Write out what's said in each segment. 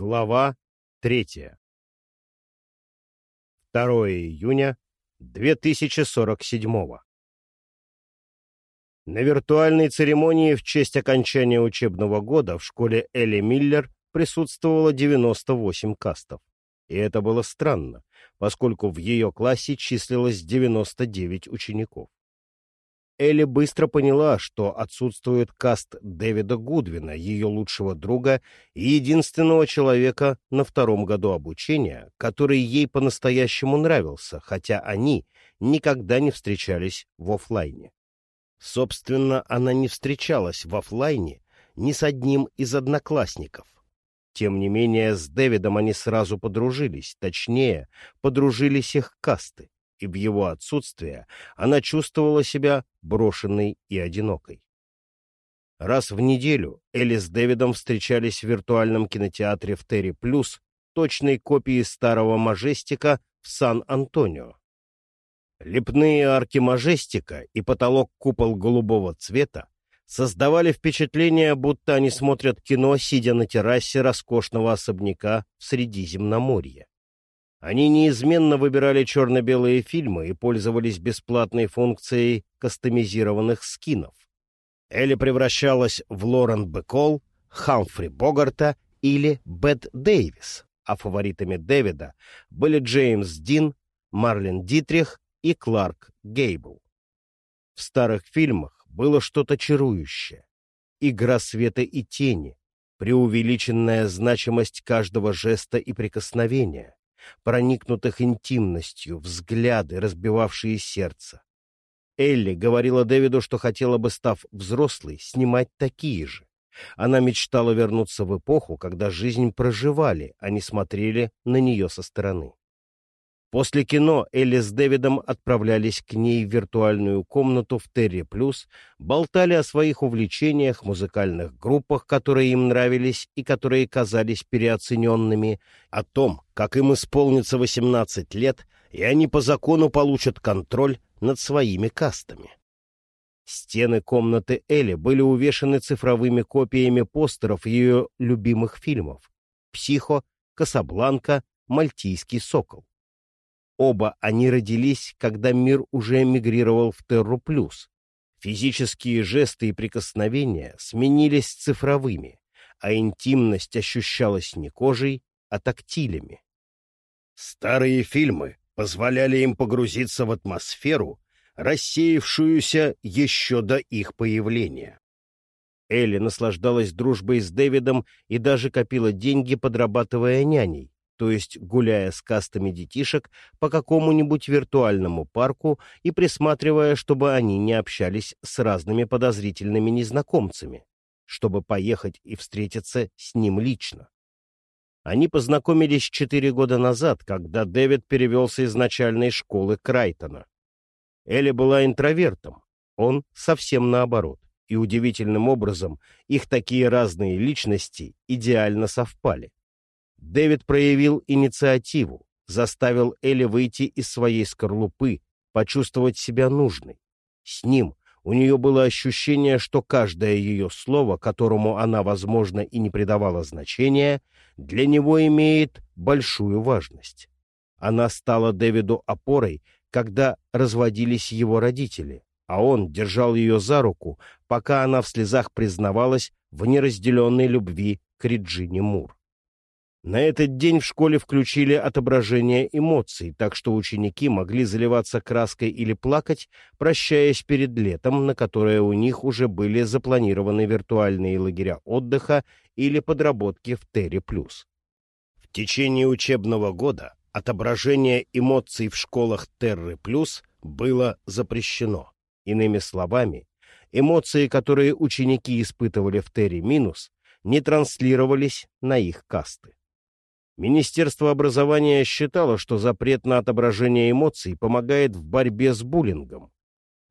Глава третья. 2 июня 2047 На виртуальной церемонии в честь окончания учебного года в школе Элли Миллер присутствовало 98 кастов. И это было странно, поскольку в ее классе числилось 99 учеников. Элли быстро поняла, что отсутствует каст Дэвида Гудвина, ее лучшего друга и единственного человека на втором году обучения, который ей по-настоящему нравился, хотя они никогда не встречались в офлайне. Собственно, она не встречалась в офлайне ни с одним из одноклассников. Тем не менее, с Дэвидом они сразу подружились, точнее, подружились их касты и в его отсутствие она чувствовала себя брошенной и одинокой. Раз в неделю Элли с Дэвидом встречались в виртуальном кинотеатре в Терри Плюс, точной копии старого Мажестика в Сан-Антонио. Лепные арки Мажестика и потолок-купол голубого цвета создавали впечатление, будто они смотрят кино, сидя на террасе роскошного особняка в Средиземноморье. Они неизменно выбирали черно-белые фильмы и пользовались бесплатной функцией кастомизированных скинов. Элли превращалась в Лорен Бекол, Хамфри Богарта или Бет Дэвис, а фаворитами Дэвида были Джеймс Дин, Марлен Дитрих и Кларк Гейбл. В старых фильмах было что-то чарующее. Игра света и тени, преувеличенная значимость каждого жеста и прикосновения, проникнутых интимностью, взгляды, разбивавшие сердце. Элли говорила Дэвиду, что хотела бы, став взрослой, снимать такие же. Она мечтала вернуться в эпоху, когда жизнь проживали, а не смотрели на нее со стороны. После кино Элли с Дэвидом отправлялись к ней в виртуальную комнату в Терри Плюс, болтали о своих увлечениях, музыкальных группах, которые им нравились и которые казались переоцененными, о том, как им исполнится 18 лет, и они по закону получат контроль над своими кастами. Стены комнаты Элли были увешаны цифровыми копиями постеров ее любимых фильмов «Психо», «Касабланка», «Мальтийский сокол». Оба они родились, когда мир уже эмигрировал в Терру Плюс. Физические жесты и прикосновения сменились цифровыми, а интимность ощущалась не кожей, а тактилями. Старые фильмы позволяли им погрузиться в атмосферу, рассеявшуюся еще до их появления. Элли наслаждалась дружбой с Дэвидом и даже копила деньги, подрабатывая няней, то есть гуляя с кастами детишек по какому-нибудь виртуальному парку и присматривая, чтобы они не общались с разными подозрительными незнакомцами, чтобы поехать и встретиться с ним лично. Они познакомились четыре года назад, когда Дэвид перевелся из начальной школы Крайтона. Элли была интровертом, он совсем наоборот, и удивительным образом их такие разные личности идеально совпали. Дэвид проявил инициативу, заставил Элли выйти из своей скорлупы, почувствовать себя нужной. С ним у нее было ощущение, что каждое ее слово, которому она, возможно, и не придавала значения, для него имеет большую важность. Она стала Дэвиду опорой, когда разводились его родители, а он держал ее за руку, пока она в слезах признавалась в неразделенной любви к Реджине Мур. На этот день в школе включили отображение эмоций, так что ученики могли заливаться краской или плакать, прощаясь перед летом, на которое у них уже были запланированы виртуальные лагеря отдыха или подработки в Терри+. В течение учебного года отображение эмоций в школах Терры Плюс было запрещено. Иными словами, эмоции, которые ученики испытывали в Терри не транслировались на их касты. Министерство образования считало, что запрет на отображение эмоций помогает в борьбе с буллингом.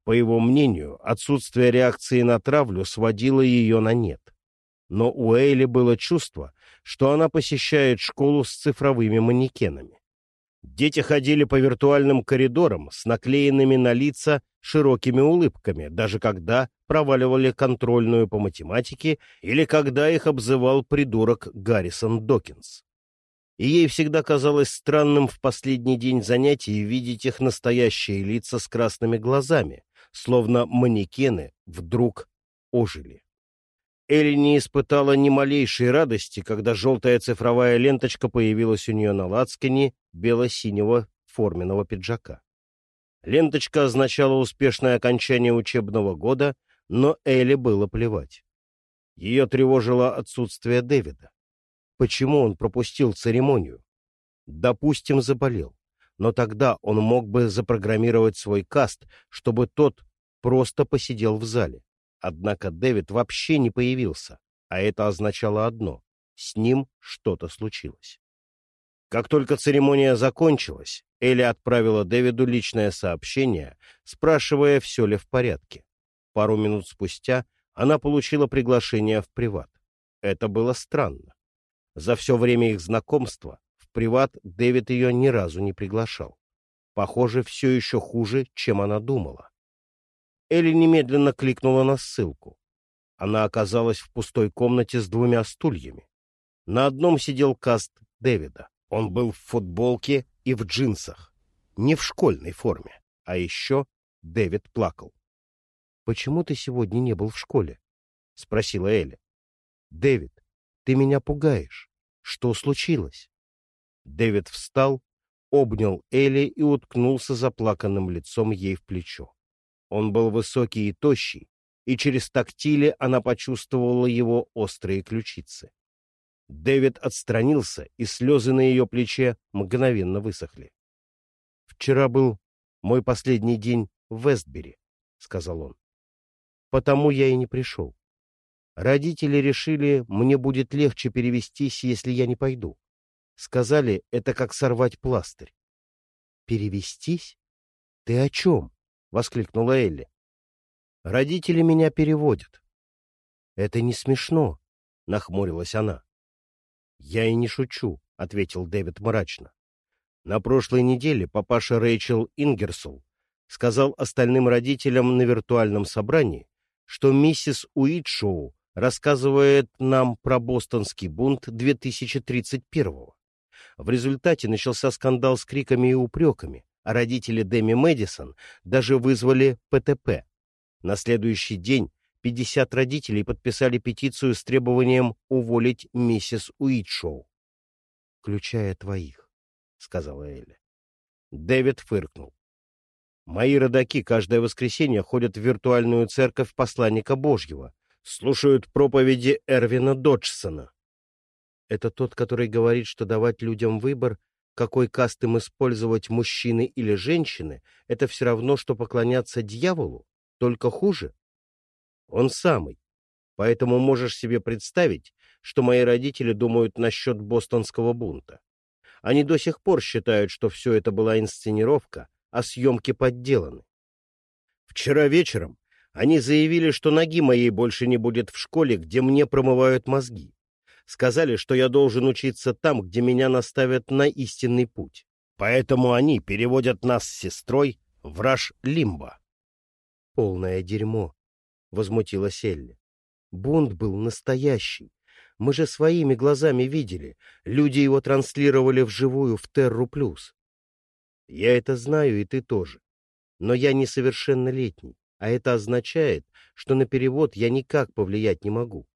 По его мнению, отсутствие реакции на травлю сводило ее на нет. Но у Эйли было чувство, что она посещает школу с цифровыми манекенами. Дети ходили по виртуальным коридорам с наклеенными на лица широкими улыбками, даже когда проваливали контрольную по математике или когда их обзывал придурок Гаррисон Докинс. И ей всегда казалось странным в последний день занятий видеть их настоящие лица с красными глазами, словно манекены вдруг ожили. Элли не испытала ни малейшей радости, когда желтая цифровая ленточка появилась у нее на лацкане бело-синего форменного пиджака. Ленточка означала успешное окончание учебного года, но Элли было плевать. Ее тревожило отсутствие Дэвида. Почему он пропустил церемонию? Допустим, заболел. Но тогда он мог бы запрограммировать свой каст, чтобы тот просто посидел в зале. Однако Дэвид вообще не появился, а это означало одно — с ним что-то случилось. Как только церемония закончилась, Элли отправила Дэвиду личное сообщение, спрашивая, все ли в порядке. Пару минут спустя она получила приглашение в приват. Это было странно. За все время их знакомства в приват Дэвид ее ни разу не приглашал. Похоже, все еще хуже, чем она думала. Элли немедленно кликнула на ссылку. Она оказалась в пустой комнате с двумя стульями. На одном сидел каст Дэвида. Он был в футболке и в джинсах. Не в школьной форме. А еще Дэвид плакал. — Почему ты сегодня не был в школе? — спросила Элли. — Дэвид, ты меня пугаешь. Что случилось? Дэвид встал, обнял Элли и уткнулся заплаканным лицом ей в плечо. Он был высокий и тощий, и через тактили она почувствовала его острые ключицы. Дэвид отстранился, и слезы на ее плече мгновенно высохли. «Вчера был мой последний день в Вестбери», — сказал он. «Потому я и не пришел. Родители решили, мне будет легче перевестись, если я не пойду. Сказали, это как сорвать пластырь. «Перевестись? Ты о чем?» — воскликнула Элли. «Родители меня переводят». «Это не смешно», — нахмурилась она. «Я и не шучу», — ответил Дэвид мрачно. На прошлой неделе папаша Рэйчел Ингерсол сказал остальным родителям на виртуальном собрании, что миссис Уитшоу рассказывает нам про бостонский бунт 2031-го. В результате начался скандал с криками и упреками, а родители Дэми Мэдисон даже вызвали ПТП. На следующий день 50 родителей подписали петицию с требованием уволить миссис Уитшоу. «Включая твоих», — сказала Элли. Дэвид фыркнул. «Мои родаки каждое воскресенье ходят в виртуальную церковь посланника Божьего, слушают проповеди Эрвина Доджсона». «Это тот, который говорит, что давать людям выбор какой каст им использовать мужчины или женщины, это все равно, что поклоняться дьяволу, только хуже. Он самый. Поэтому можешь себе представить, что мои родители думают насчет бостонского бунта. Они до сих пор считают, что все это была инсценировка, а съемки подделаны. Вчера вечером они заявили, что ноги моей больше не будет в школе, где мне промывают мозги. Сказали, что я должен учиться там, где меня наставят на истинный путь. Поэтому они переводят нас с сестрой в Раш-Лимба. — Полное дерьмо, — возмутилась Элли. Бунт был настоящий. Мы же своими глазами видели. Люди его транслировали вживую в Терру Плюс. Я это знаю, и ты тоже. Но я несовершеннолетний, а это означает, что на перевод я никак повлиять не могу.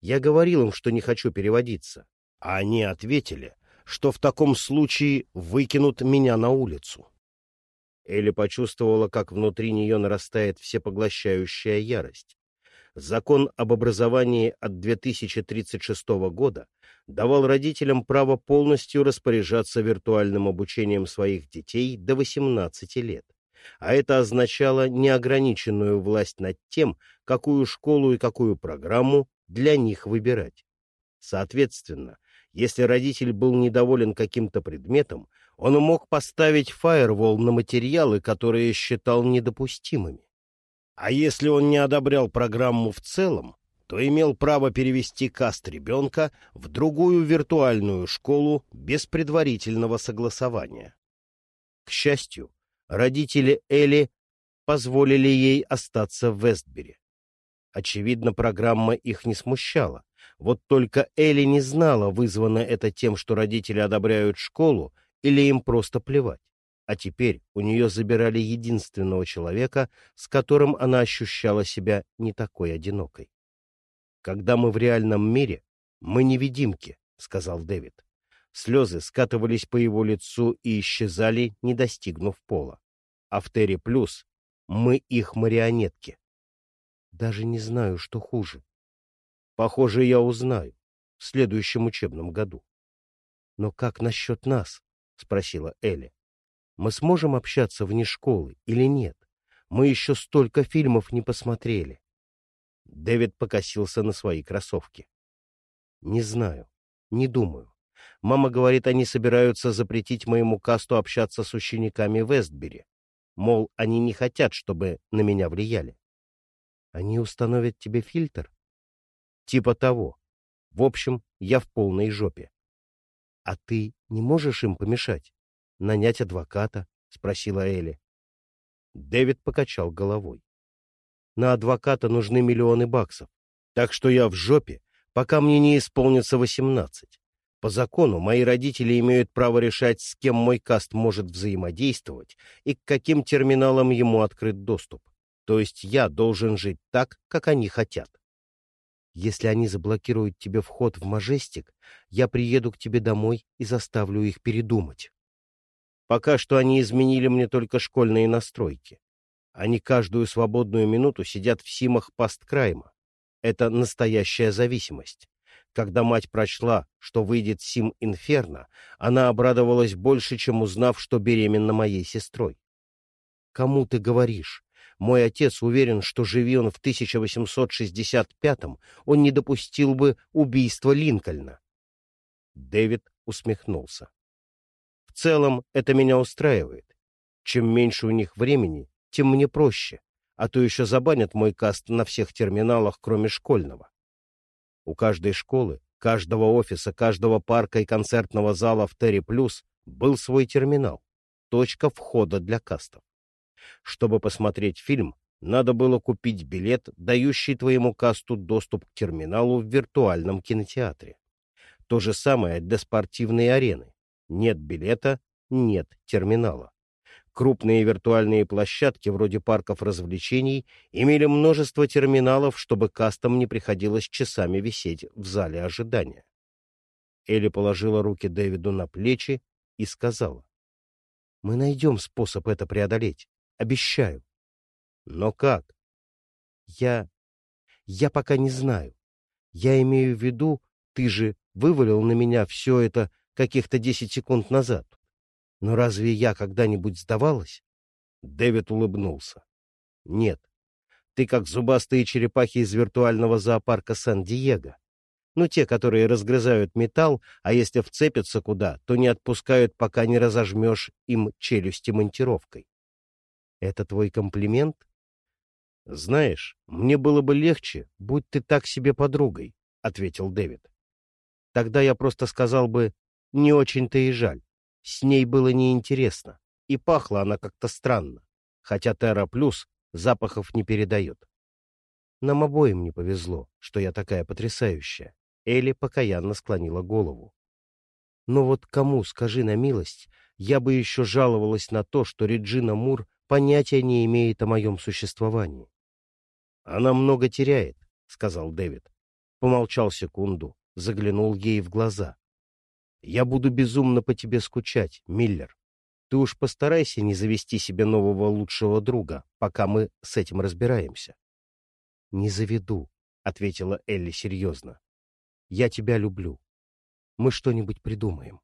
Я говорил им, что не хочу переводиться. А они ответили, что в таком случае выкинут меня на улицу. Элли почувствовала, как внутри нее нарастает всепоглощающая ярость. Закон об образовании от 2036 года давал родителям право полностью распоряжаться виртуальным обучением своих детей до 18 лет. А это означало неограниченную власть над тем, какую школу и какую программу для них выбирать. Соответственно, если родитель был недоволен каким-то предметом, он мог поставить фаервол на материалы, которые считал недопустимыми. А если он не одобрял программу в целом, то имел право перевести каст ребенка в другую виртуальную школу без предварительного согласования. К счастью, родители Эли позволили ей остаться в Вестбери. Очевидно, программа их не смущала. Вот только Элли не знала, вызвано это тем, что родители одобряют школу, или им просто плевать. А теперь у нее забирали единственного человека, с которым она ощущала себя не такой одинокой. «Когда мы в реальном мире, мы невидимки», — сказал Дэвид. Слезы скатывались по его лицу и исчезали, не достигнув пола. А в Терри Плюс мы их марионетки. Даже не знаю, что хуже. Похоже, я узнаю в следующем учебном году. Но как насчет нас? — спросила Элли. Мы сможем общаться вне школы или нет? Мы еще столько фильмов не посмотрели. Дэвид покосился на свои кроссовки. Не знаю, не думаю. Мама говорит, они собираются запретить моему касту общаться с учениками Вестбери. Мол, они не хотят, чтобы на меня влияли. Они установят тебе фильтр? Типа того. В общем, я в полной жопе. А ты не можешь им помешать? Нанять адвоката? — спросила Элли. Дэвид покачал головой. На адвоката нужны миллионы баксов, так что я в жопе, пока мне не исполнится восемнадцать. По закону мои родители имеют право решать, с кем мой каст может взаимодействовать и к каким терминалам ему открыт доступ. То есть я должен жить так, как они хотят. Если они заблокируют тебе вход в Мажестик, я приеду к тебе домой и заставлю их передумать. Пока что они изменили мне только школьные настройки. Они каждую свободную минуту сидят в симах пасткрайма. Это настоящая зависимость. Когда мать прочла, что выйдет Сим Инферно, она обрадовалась больше, чем узнав, что беременна моей сестрой. «Кому ты говоришь?» Мой отец уверен, что живи он в 1865-м, он не допустил бы убийства Линкольна. Дэвид усмехнулся. В целом это меня устраивает. Чем меньше у них времени, тем мне проще, а то еще забанят мой каст на всех терминалах, кроме школьного. У каждой школы, каждого офиса, каждого парка и концертного зала в Терри Плюс был свой терминал, точка входа для кастов. Чтобы посмотреть фильм, надо было купить билет, дающий твоему касту доступ к терминалу в виртуальном кинотеатре. То же самое для спортивной арены. Нет билета — нет терминала. Крупные виртуальные площадки, вроде парков развлечений, имели множество терминалов, чтобы кастам не приходилось часами висеть в зале ожидания. Элли положила руки Дэвиду на плечи и сказала, «Мы найдем способ это преодолеть. Обещаю. Но как? Я... Я пока не знаю. Я имею в виду, ты же вывалил на меня все это каких-то десять секунд назад. Но разве я когда-нибудь сдавалась? Дэвид улыбнулся. Нет. Ты как зубастые черепахи из виртуального зоопарка Сан-Диего. Ну, те, которые разгрызают металл, а если вцепятся куда, то не отпускают, пока не разожмешь им челюсти монтировкой. Это твой комплимент? Знаешь, мне было бы легче, будь ты так себе подругой, — ответил Дэвид. Тогда я просто сказал бы, не очень-то и жаль. С ней было неинтересно, и пахла она как-то странно, хотя Терра Плюс запахов не передает. Нам обоим не повезло, что я такая потрясающая. Элли покаянно склонила голову. Но вот кому, скажи на милость, я бы еще жаловалась на то, что Реджина Мур понятия не имеет о моем существовании. — Она много теряет, — сказал Дэвид. Помолчал секунду, заглянул ей в глаза. — Я буду безумно по тебе скучать, Миллер. Ты уж постарайся не завести себе нового лучшего друга, пока мы с этим разбираемся. — Не заведу, — ответила Элли серьезно. — Я тебя люблю. Мы что-нибудь придумаем.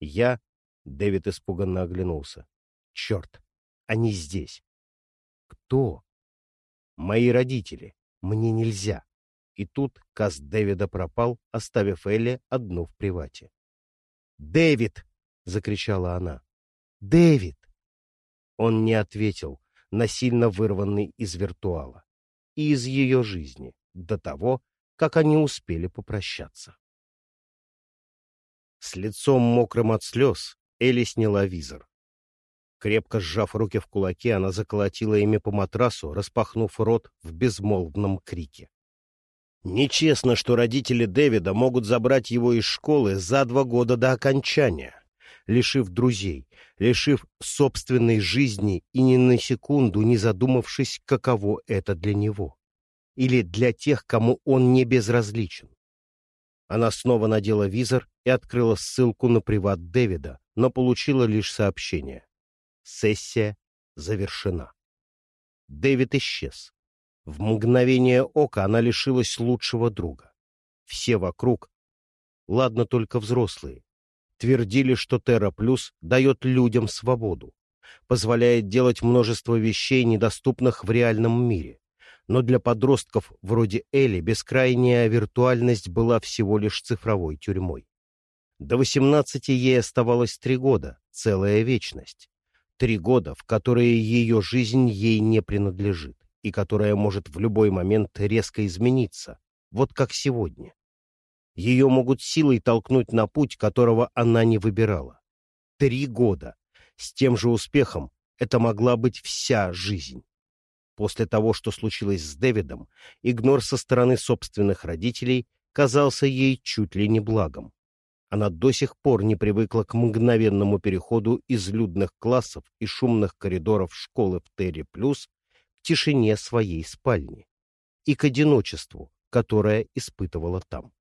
Я... Дэвид испуганно оглянулся. Черт, они здесь. Кто? Мои родители. Мне нельзя. И тут Каз Дэвида пропал, оставив Элли одну в привате. «Дэвид!» — закричала она. «Дэвид!» Он не ответил, насильно вырванный из виртуала и из ее жизни до того, как они успели попрощаться. С лицом мокрым от слез Элли сняла визор. Крепко сжав руки в кулаки, она заколотила ими по матрасу, распахнув рот в безмолвном крике. Нечестно, что родители Дэвида могут забрать его из школы за два года до окончания, лишив друзей, лишив собственной жизни и ни на секунду не задумавшись, каково это для него. Или для тех, кому он не безразличен. Она снова надела визор и открыла ссылку на приват Дэвида, но получила лишь сообщение. Сессия завершена. Дэвид исчез. В мгновение ока она лишилась лучшего друга. Все вокруг, ладно только взрослые, твердили, что Терра Плюс дает людям свободу, позволяет делать множество вещей, недоступных в реальном мире. Но для подростков вроде Элли бескрайняя виртуальность была всего лишь цифровой тюрьмой. До 18 ей оставалось три года, целая вечность. Три года, в которые ее жизнь ей не принадлежит, и которая может в любой момент резко измениться, вот как сегодня. Ее могут силой толкнуть на путь, которого она не выбирала. Три года. С тем же успехом это могла быть вся жизнь. После того, что случилось с Дэвидом, игнор со стороны собственных родителей казался ей чуть ли не благом. Она до сих пор не привыкла к мгновенному переходу из людных классов и шумных коридоров школы в Терри Плюс тишине своей спальни и к одиночеству, которое испытывала там.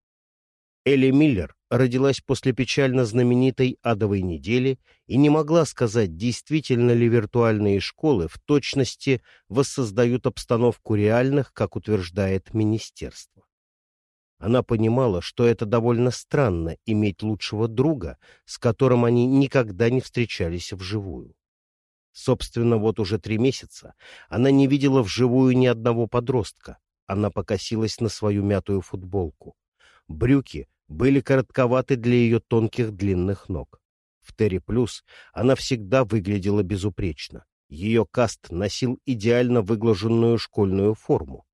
Элли Миллер родилась после печально знаменитой адовой недели и не могла сказать, действительно ли виртуальные школы в точности воссоздают обстановку реальных, как утверждает министерство. Она понимала, что это довольно странно иметь лучшего друга, с которым они никогда не встречались вживую. Собственно, вот уже три месяца она не видела вживую ни одного подростка. Она покосилась на свою мятую футболку. Брюки были коротковаты для ее тонких длинных ног. В Терри Плюс она всегда выглядела безупречно. Ее каст носил идеально выглаженную школьную форму.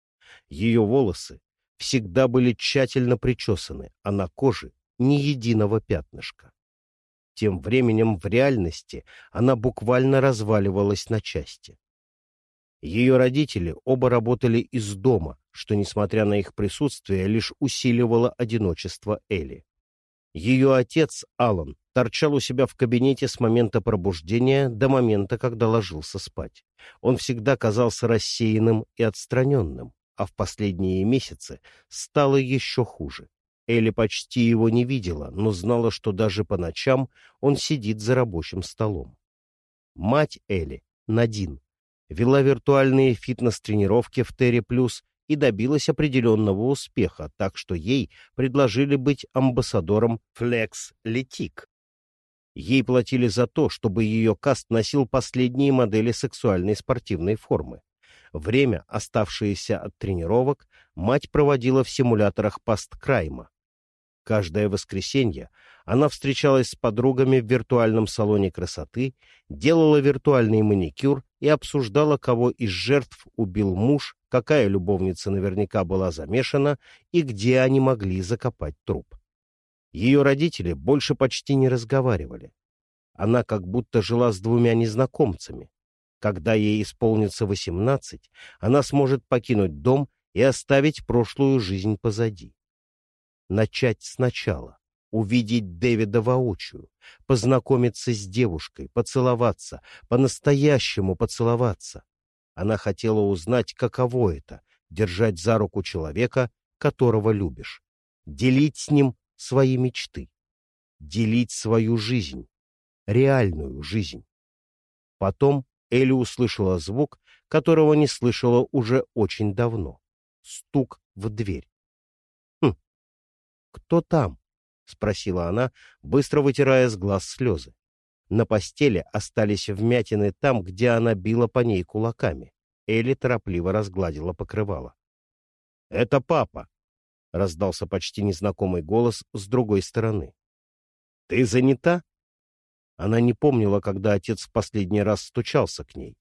Ее волосы всегда были тщательно причесаны, а на коже ни единого пятнышка. Тем временем в реальности она буквально разваливалась на части. Ее родители оба работали из дома, что, несмотря на их присутствие, лишь усиливало одиночество Элли. Ее отец, Алан, торчал у себя в кабинете с момента пробуждения до момента, когда ложился спать. Он всегда казался рассеянным и отстраненным а в последние месяцы стало еще хуже. Элли почти его не видела, но знала, что даже по ночам он сидит за рабочим столом. Мать Элли, Надин, вела виртуальные фитнес-тренировки в Терри Плюс и добилась определенного успеха, так что ей предложили быть амбассадором Flex Letic. Ей платили за то, чтобы ее каст носил последние модели сексуальной спортивной формы. Время, оставшееся от тренировок, мать проводила в симуляторах пасткрайма. Каждое воскресенье она встречалась с подругами в виртуальном салоне красоты, делала виртуальный маникюр и обсуждала, кого из жертв убил муж, какая любовница наверняка была замешана и где они могли закопать труп. Ее родители больше почти не разговаривали. Она как будто жила с двумя незнакомцами. Когда ей исполнится восемнадцать, она сможет покинуть дом и оставить прошлую жизнь позади. Начать сначала, увидеть Дэвида воочию, познакомиться с девушкой, поцеловаться, по-настоящему поцеловаться. Она хотела узнать, каково это — держать за руку человека, которого любишь, делить с ним свои мечты, делить свою жизнь, реальную жизнь. Потом Элли услышала звук, которого не слышала уже очень давно. Стук в дверь. «Хм, кто там?» — спросила она, быстро вытирая с глаз слезы. На постели остались вмятины там, где она била по ней кулаками. Элли торопливо разгладила покрывало. «Это папа!» — раздался почти незнакомый голос с другой стороны. «Ты занята?» Она не помнила, когда отец в последний раз стучался к ней.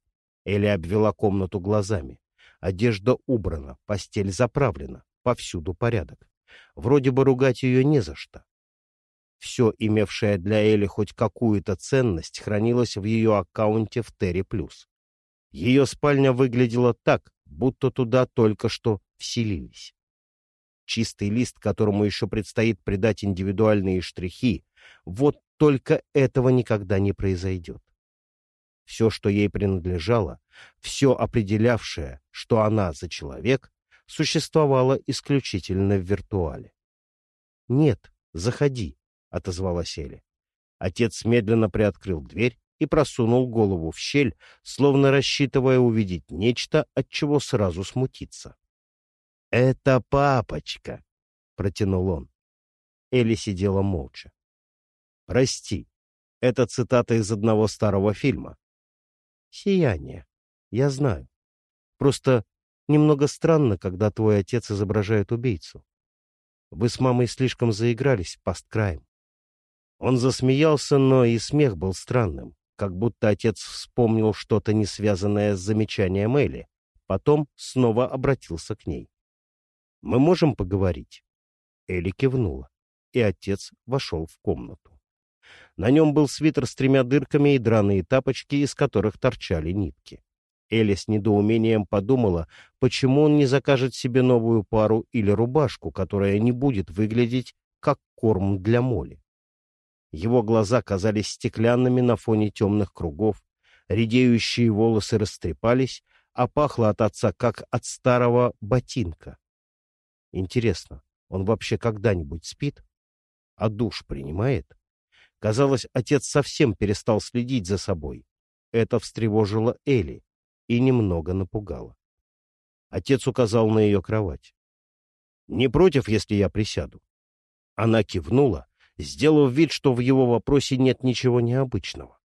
Элли обвела комнату глазами. Одежда убрана, постель заправлена, повсюду порядок. Вроде бы ругать ее не за что. Все, имевшее для Эли хоть какую-то ценность, хранилось в ее аккаунте в Терри. Ее спальня выглядела так, будто туда только что вселились. Чистый лист, которому еще предстоит придать индивидуальные штрихи, вот только этого никогда не произойдет. Все, что ей принадлежало, все определявшее, что она за человек, существовало исключительно в виртуале. «Нет, заходи», — отозвалась Эля. Отец медленно приоткрыл дверь и просунул голову в щель, словно рассчитывая увидеть нечто, от чего сразу смутиться. «Это папочка!» — протянул он. Элли сидела молча. «Прости, это цитата из одного старого фильма. Сияние. Я знаю. Просто немного странно, когда твой отец изображает убийцу. Вы с мамой слишком заигрались посткраем. Он засмеялся, но и смех был странным, как будто отец вспомнил что-то не связанное с замечанием Элли. Потом снова обратился к ней. «Мы можем поговорить?» Элли кивнула, и отец вошел в комнату. На нем был свитер с тремя дырками и драные тапочки, из которых торчали нитки. Элли с недоумением подумала, почему он не закажет себе новую пару или рубашку, которая не будет выглядеть как корм для моли. Его глаза казались стеклянными на фоне темных кругов, редеющие волосы растрепались, а пахло от отца, как от старого ботинка. Интересно, он вообще когда-нибудь спит? А душ принимает? Казалось, отец совсем перестал следить за собой. Это встревожило Элли и немного напугало. Отец указал на ее кровать. «Не против, если я присяду?» Она кивнула, сделав вид, что в его вопросе нет ничего необычного.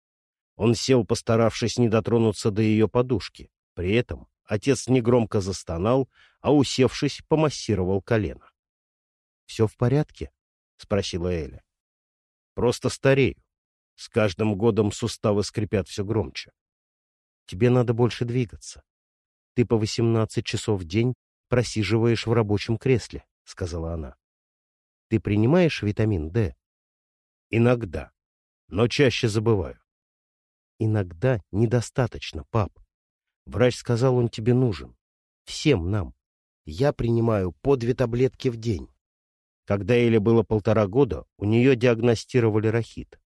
Он сел, постаравшись не дотронуться до ее подушки. При этом отец негромко застонал, а, усевшись, помассировал колено. — Все в порядке? — спросила Эля. Просто старею. С каждым годом суставы скрипят все громче. Тебе надо больше двигаться. Ты по 18 часов в день просиживаешь в рабочем кресле, — сказала она. Ты принимаешь витамин D? Иногда, но чаще забываю. Иногда недостаточно, пап. Врач сказал, он тебе нужен. Всем нам. Я принимаю по две таблетки в день. Когда Эле было полтора года, у нее диагностировали рахит.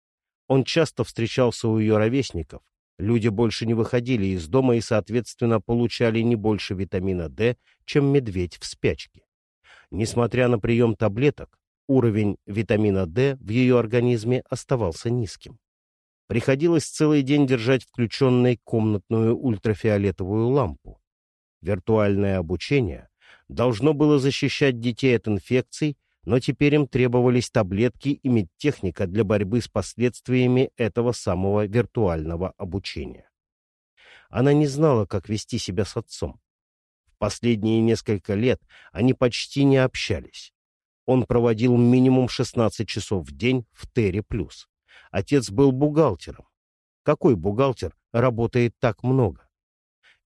Он часто встречался у ее ровесников. Люди больше не выходили из дома и, соответственно, получали не больше витамина D, чем медведь в спячке. Несмотря на прием таблеток, уровень витамина D в ее организме оставался низким. Приходилось целый день держать включенной комнатную ультрафиолетовую лампу. Виртуальное обучение должно было защищать детей от инфекций но теперь им требовались таблетки и медтехника для борьбы с последствиями этого самого виртуального обучения. Она не знала, как вести себя с отцом. В последние несколько лет они почти не общались. Он проводил минимум 16 часов в день в Терри+. Отец был бухгалтером. Какой бухгалтер работает так много?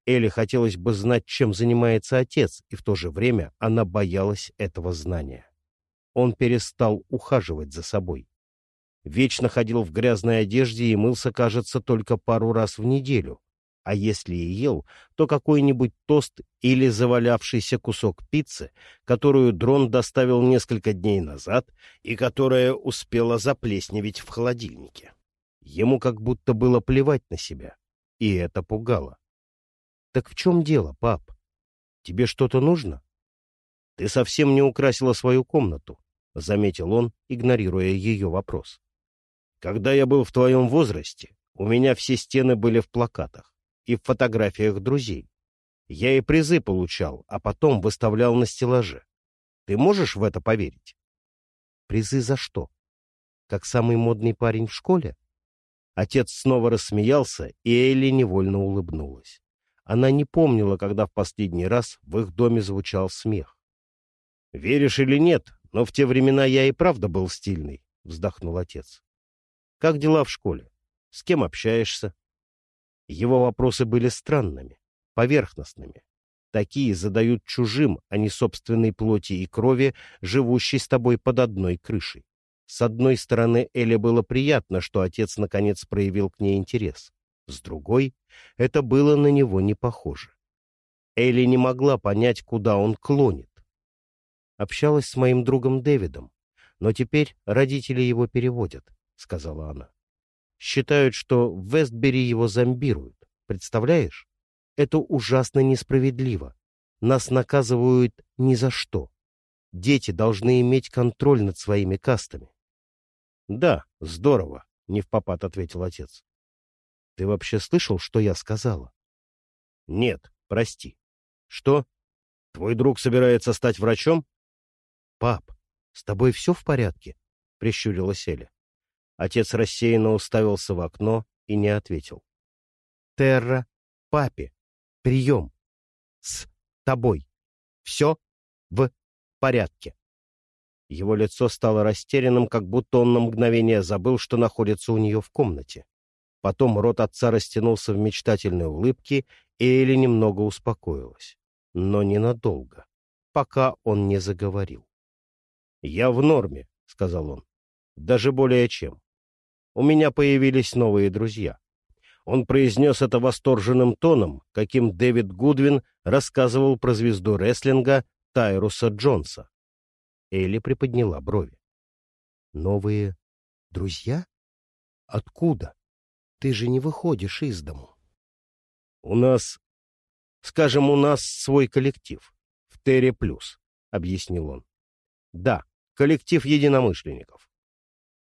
Элли хотелось бы знать, чем занимается отец, и в то же время она боялась этого знания он перестал ухаживать за собой. Вечно ходил в грязной одежде и мылся, кажется, только пару раз в неделю. А если и ел, то какой-нибудь тост или завалявшийся кусок пиццы, которую дрон доставил несколько дней назад и которая успела заплесневеть в холодильнике. Ему как будто было плевать на себя, и это пугало. «Так в чем дело, пап? Тебе что-то нужно?» «Ты совсем не украсила свою комнату. — заметил он, игнорируя ее вопрос. «Когда я был в твоем возрасте, у меня все стены были в плакатах и в фотографиях друзей. Я и призы получал, а потом выставлял на стеллаже. Ты можешь в это поверить?» «Призы за что? Как самый модный парень в школе?» Отец снова рассмеялся, и Элли невольно улыбнулась. Она не помнила, когда в последний раз в их доме звучал смех. «Веришь или нет, но в те времена я и правда был стильный, — вздохнул отец. — Как дела в школе? С кем общаешься? Его вопросы были странными, поверхностными. Такие задают чужим, а не собственной плоти и крови, живущей с тобой под одной крышей. С одной стороны, Эле было приятно, что отец наконец проявил к ней интерес. С другой, это было на него не похоже. Элли не могла понять, куда он клонит. Общалась с моим другом Дэвидом, но теперь родители его переводят, — сказала она. Считают, что в Вестбери его зомбируют. Представляешь? Это ужасно несправедливо. Нас наказывают ни за что. Дети должны иметь контроль над своими кастами. — Да, здорово, — не в попад ответил отец. — Ты вообще слышал, что я сказала? — Нет, прости. — Что? Твой друг собирается стать врачом? — Пап, с тобой все в порядке? — прищурилась Эля. Отец рассеянно уставился в окно и не ответил. — Терра, папе, прием. С тобой. Все в порядке. Его лицо стало растерянным, как будто он на мгновение забыл, что находится у нее в комнате. Потом рот отца растянулся в мечтательной улыбке, и Элли немного успокоилась. Но ненадолго, пока он не заговорил. «Я в норме», — сказал он. «Даже более чем. У меня появились новые друзья». Он произнес это восторженным тоном, каким Дэвид Гудвин рассказывал про звезду рестлинга Тайруса Джонса. Элли приподняла брови. «Новые друзья? Откуда? Ты же не выходишь из дому». «У нас... Скажем, у нас свой коллектив. В Терре Плюс», — объяснил он. «Да, коллектив единомышленников».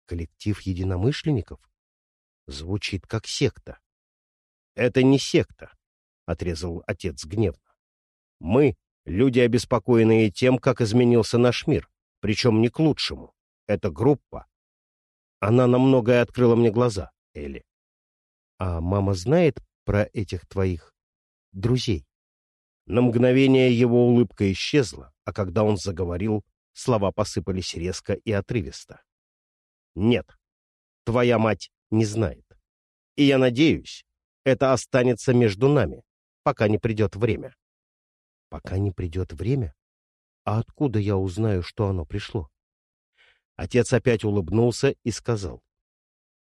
«Коллектив единомышленников?» Звучит как секта. «Это не секта», — отрезал отец гневно. «Мы Люди, обеспокоенные тем, как изменился наш мир, причем не к лучшему. Это группа. Она на многое открыла мне глаза, Элли. А мама знает про этих твоих друзей? На мгновение его улыбка исчезла, а когда он заговорил, слова посыпались резко и отрывисто. «Нет, твоя мать не знает. И я надеюсь, это останется между нами, пока не придет время». Пока не придет время? А откуда я узнаю, что оно пришло? Отец опять улыбнулся и сказал.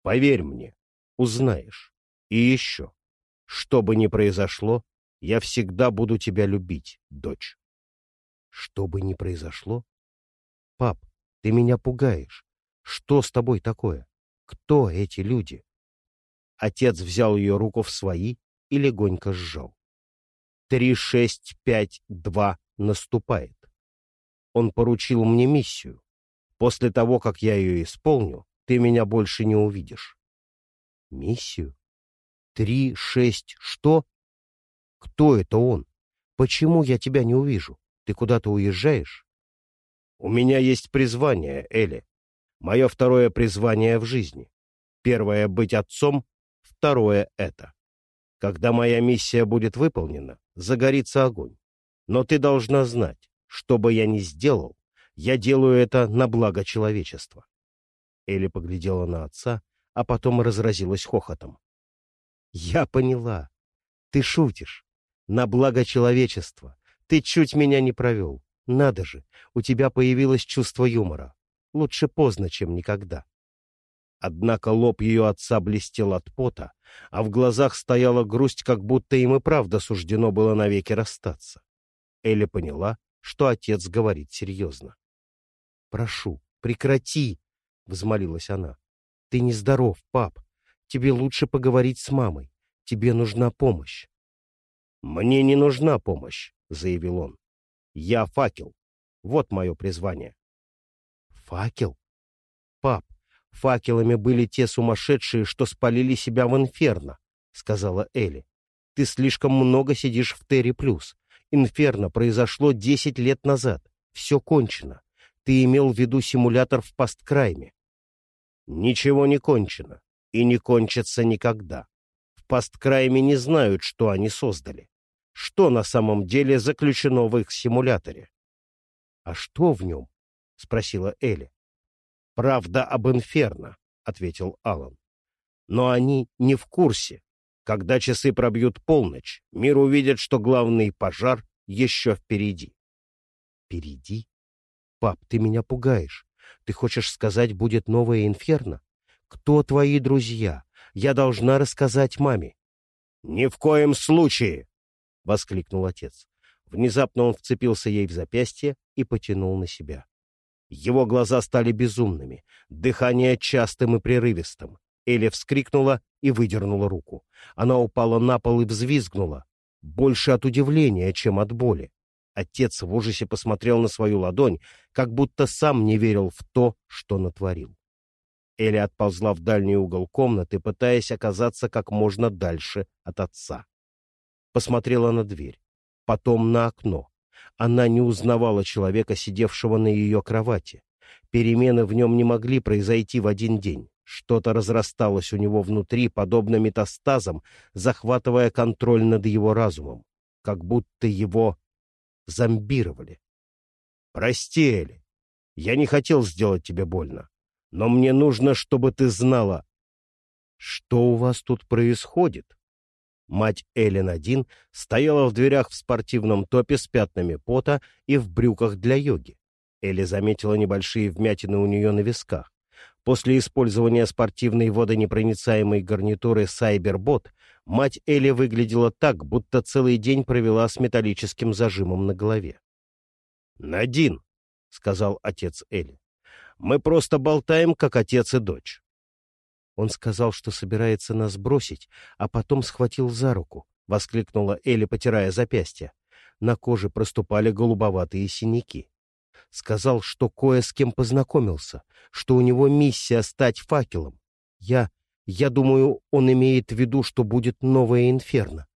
Поверь мне, узнаешь. И еще, что бы ни произошло, я всегда буду тебя любить, дочь. Что бы ни произошло? Пап, ты меня пугаешь. Что с тобой такое? Кто эти люди? Отец взял ее руку в свои и легонько сжал. 3652 наступает. Он поручил мне миссию. После того, как я ее исполню, ты меня больше не увидишь. Миссию? Три, шесть, что? Кто это он? Почему я тебя не увижу? Ты куда-то уезжаешь? У меня есть призвание, Элли. Мое второе призвание в жизни. Первое — быть отцом, второе — это. Когда моя миссия будет выполнена, загорится огонь. Но ты должна знать, что бы я ни сделал, я делаю это на благо человечества. Элли поглядела на отца, а потом разразилась хохотом. «Я поняла. Ты шутишь. На благо человечества. Ты чуть меня не провел. Надо же, у тебя появилось чувство юмора. Лучше поздно, чем никогда». Однако лоб ее отца блестел от пота, а в глазах стояла грусть, как будто им и правда суждено было навеки расстаться. Элли поняла, что отец говорит серьезно. — Прошу, прекрати! — взмолилась она. — Ты нездоров, пап. Тебе лучше поговорить с мамой. Тебе нужна помощь. — Мне не нужна помощь, — заявил он. — Я факел. Вот мое призвание. — Факел? Пап, Факелами были те сумасшедшие, что спалили себя в инферно, — сказала Элли. Ты слишком много сидишь в Терри Плюс. Инферно произошло десять лет назад. Все кончено. Ты имел в виду симулятор в посткрайме. Ничего не кончено. И не кончится никогда. В посткрайме не знают, что они создали. Что на самом деле заключено в их симуляторе? — А что в нем? — спросила Элли. «Правда об Инферно», — ответил Алан. «Но они не в курсе. Когда часы пробьют полночь, мир увидит, что главный пожар еще впереди». «Впереди? Пап, ты меня пугаешь. Ты хочешь сказать, будет новое инферно? Кто твои друзья? Я должна рассказать маме. — Ни в коем случае! — воскликнул отец. Внезапно он вцепился ей в запястье и потянул на себя. Его глаза стали безумными, дыхание частым и прерывистым. Эля вскрикнула и выдернула руку. Она упала на пол и взвизгнула. Больше от удивления, чем от боли. Отец в ужасе посмотрел на свою ладонь, как будто сам не верил в то, что натворил. Эля отползла в дальний угол комнаты, пытаясь оказаться как можно дальше от отца. Посмотрела на дверь, потом на окно. Она не узнавала человека, сидевшего на ее кровати. Перемены в нем не могли произойти в один день. Что-то разрасталось у него внутри, подобно метастазам, захватывая контроль над его разумом, как будто его зомбировали. «Прости, Эли, я не хотел сделать тебе больно, но мне нужно, чтобы ты знала, что у вас тут происходит». Мать Эллен один стояла в дверях в спортивном топе с пятнами пота и в брюках для йоги. Элли заметила небольшие вмятины у нее на висках. После использования спортивной водонепроницаемой гарнитуры «Сайбербот» мать Элли выглядела так, будто целый день провела с металлическим зажимом на голове. «Надин», — сказал отец Элли, — «мы просто болтаем, как отец и дочь». Он сказал, что собирается нас бросить, а потом схватил за руку, — воскликнула Элли, потирая запястье. На коже проступали голубоватые синяки сказал, что кое с кем познакомился, что у него миссия стать факелом. Я... я думаю, он имеет в виду, что будет новое инферно.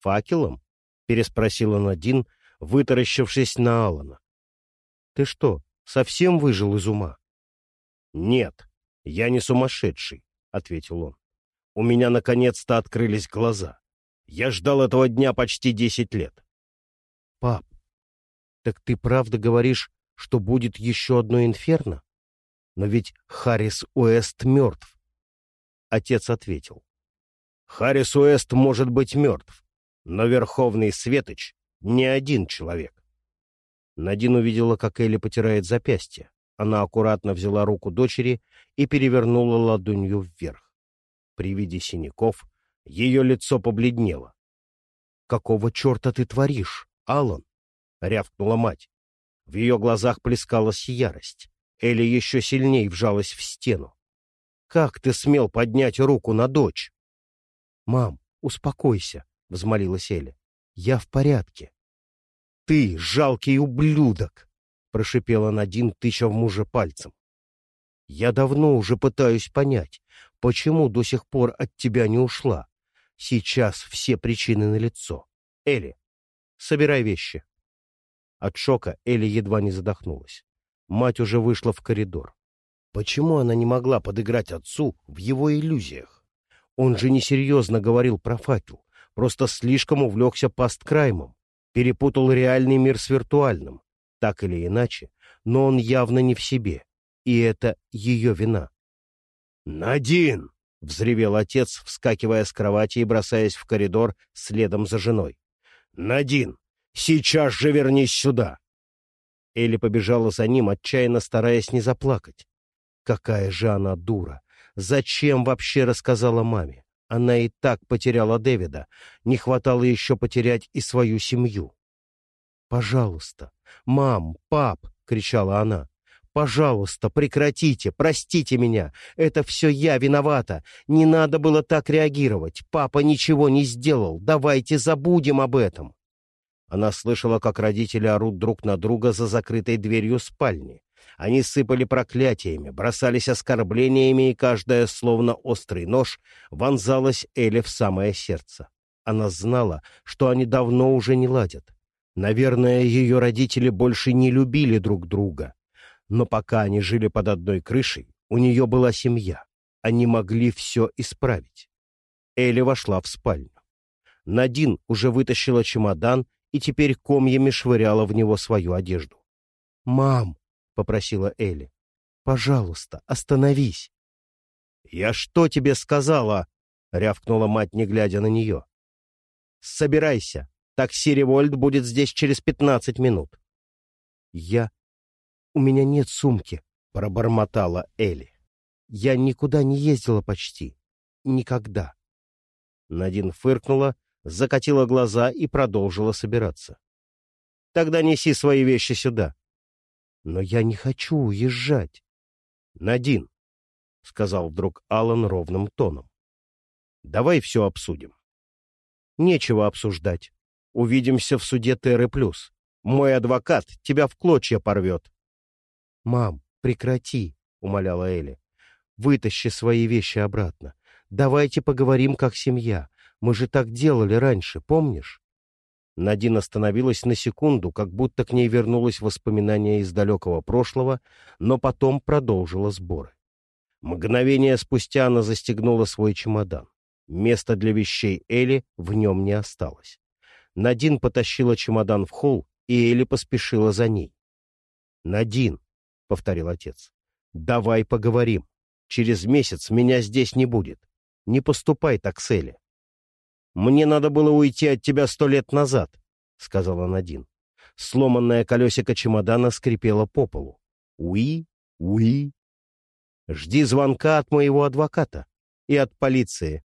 «Факелом?» — переспросил он один, вытаращившись на Алана. «Ты что, совсем выжил из ума?» «Нет, я не сумасшедший», — ответил он. «У меня наконец-то открылись глаза. Я ждал этого дня почти десять лет». «Пап, так ты правда говоришь, что будет еще одно инферно? Но ведь Харрис Уэст мертв. Отец ответил. Харрис Уэст может быть мертв, но Верховный Светоч не один человек. Надин увидела, как Элли потирает запястье. Она аккуратно взяла руку дочери и перевернула ладонью вверх. При виде синяков ее лицо побледнело. «Какого черта ты творишь, Аллан?» — рявкнула мать. В ее глазах плескалась ярость. Элли еще сильнее вжалась в стену. «Как ты смел поднять руку на дочь?» «Мам, успокойся», — взмолилась Элли. «Я в порядке». «Ты жалкий ублюдок!» — прошипела Надин, тыча в мужа пальцем. «Я давно уже пытаюсь понять, почему до сих пор от тебя не ушла. Сейчас все причины налицо. Элли, собирай вещи». От шока Элли едва не задохнулась. Мать уже вышла в коридор. Почему она не могла подыграть отцу в его иллюзиях? Он же несерьезно говорил про факел, просто слишком увлекся пасткраймом, перепутал реальный мир с виртуальным. Так или иначе, но он явно не в себе, и это ее вина. «Надин!» — взревел отец, вскакивая с кровати и бросаясь в коридор следом за женой. «Надин, Сейчас же вернись сюда!» Элли побежала за ним, отчаянно стараясь не заплакать. Какая же она дура! Зачем вообще рассказала маме? Она и так потеряла Дэвида. Не хватало еще потерять и свою семью. «Пожалуйста! Мам! Пап!» — кричала она. «Пожалуйста, прекратите! Простите меня! Это все я виновата! Не надо было так реагировать! Папа ничего не сделал! Давайте забудем об этом!» Она слышала, как родители орут друг на друга за закрытой дверью спальни. Они сыпали проклятиями, бросались оскорблениями, и каждая, словно острый нож, вонзалась Эле в самое сердце. Она знала, что они давно уже не ладят. Наверное, ее родители больше не любили друг друга. Но пока они жили под одной крышей, у нее была семья. Они могли все исправить. Элли вошла в спальню. Надин уже вытащила чемодан и теперь комьями швыряла в него свою одежду. «Мам!» — попросила Элли. «Пожалуйста, остановись!» «Я что тебе сказала?» — рявкнула мать, не глядя на нее. «Собирайся. Такси «Револьт» будет здесь через пятнадцать минут». «Я... У меня нет сумки», — пробормотала Элли. «Я никуда не ездила почти. Никогда». Надин фыркнула, закатила глаза и продолжила собираться. «Тогда неси свои вещи сюда». «Но я не хочу уезжать». «Надин», — сказал вдруг Алан ровным тоном. «Давай все обсудим». «Нечего обсуждать. Увидимся в суде Терры Плюс. Мой адвокат тебя в клочья порвет». «Мам, прекрати», — умоляла Элли. «Вытащи свои вещи обратно. Давайте поговорим как семья. Мы же так делали раньше, помнишь?» Надин остановилась на секунду, как будто к ней вернулось воспоминание из далекого прошлого, но потом продолжила сборы. Мгновение спустя она застегнула свой чемодан. Места для вещей Эли в нем не осталось. Надин потащила чемодан в холл, и Эли поспешила за ней. «Надин», — повторил отец, — «давай поговорим. Через месяц меня здесь не будет. Не поступай так с Эли». «Мне надо было уйти от тебя сто лет назад», — сказала Надин. Сломанное колесико чемодана скрипело по полу. «Уи, уи, Жди звонка от моего адвоката и от полиции.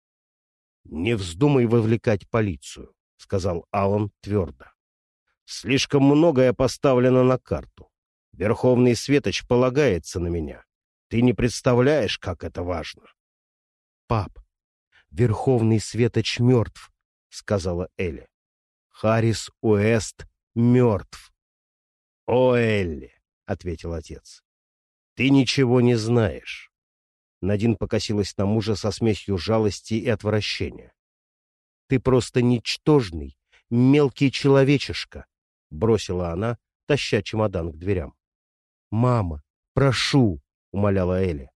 — Не вздумай вовлекать полицию, — сказал Аллан твердо. — Слишком многое поставлено на карту. Верховный Светоч полагается на меня. Ты не представляешь, как это важно. — Пап, Верховный Светоч мертв, — сказала Элли. — Харрис Уэст мертв. — О, Элли, — ответил отец. Ты ничего не знаешь. Надин покосилась на мужа со смесью жалости и отвращения. Ты просто ничтожный, мелкий человечишка, — бросила она, таща чемодан к дверям. «Мама, прошу!» — умоляла Эля.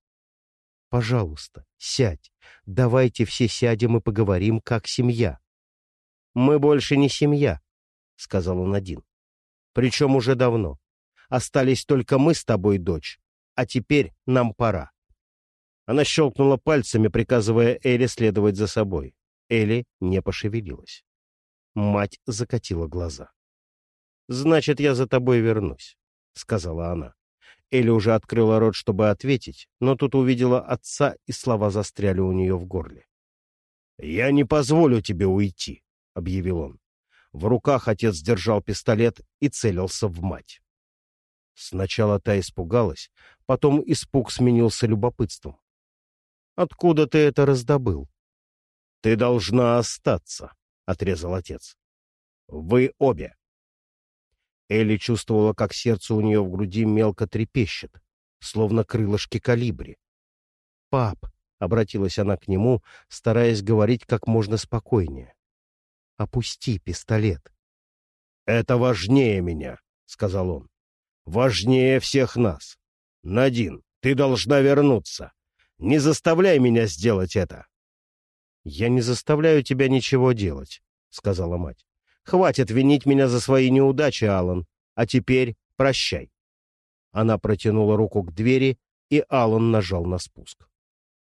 «Пожалуйста, сядь. Давайте все сядем и поговорим, как семья». «Мы больше не семья», — сказала Надин. «Причем уже давно. Остались только мы с тобой, дочь, а теперь нам пора. Она щелкнула пальцами, приказывая Элли следовать за собой. Элли не пошевелилась. Мать закатила глаза. «Значит, я за тобой вернусь», — сказала она. Элли уже открыла рот, чтобы ответить, но тут увидела отца, и слова застряли у нее в горле. «Я не позволю тебе уйти», — объявил он. В руках отец держал пистолет и целился в мать. Сначала та испугалась, потом испуг сменился любопытством. «Откуда ты это раздобыл?» «Ты должна остаться», — отрезал отец. «Вы обе». Элли чувствовала, как сердце у нее в груди мелко трепещет, словно крылышки калибри. «Пап», — обратилась она к нему, стараясь говорить как можно спокойнее, — «опусти пистолет». «Это важнее меня», — сказал он важнее всех нас. Надин, ты должна вернуться. Не заставляй меня сделать это. — Я не заставляю тебя ничего делать, — сказала мать. — Хватит винить меня за свои неудачи, Алан. А теперь прощай. Она протянула руку к двери, и Алан нажал на спуск.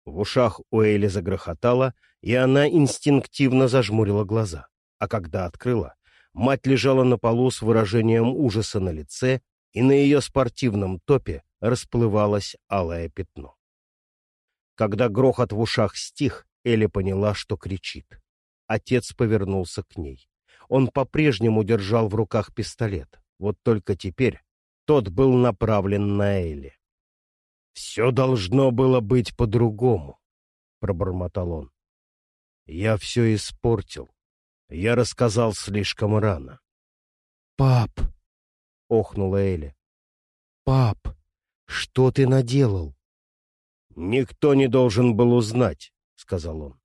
В ушах у Эйли загрохотало, и она инстинктивно зажмурила глаза. А когда открыла, мать лежала на полу с выражением ужаса на лице и на ее спортивном топе расплывалось алое пятно. Когда грохот в ушах стих, Элли поняла, что кричит. Отец повернулся к ней. Он по-прежнему держал в руках пистолет. Вот только теперь тот был направлен на Элли. «Все должно было быть по-другому», — пробормотал он. «Я все испортил. Я рассказал слишком рано». «Пап!» охнула Эля. «Пап, что ты наделал?» «Никто не должен был узнать», — сказал он.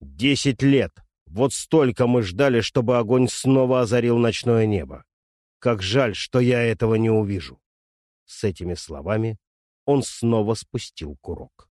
«Десять лет! Вот столько мы ждали, чтобы огонь снова озарил ночное небо. Как жаль, что я этого не увижу». С этими словами он снова спустил курок.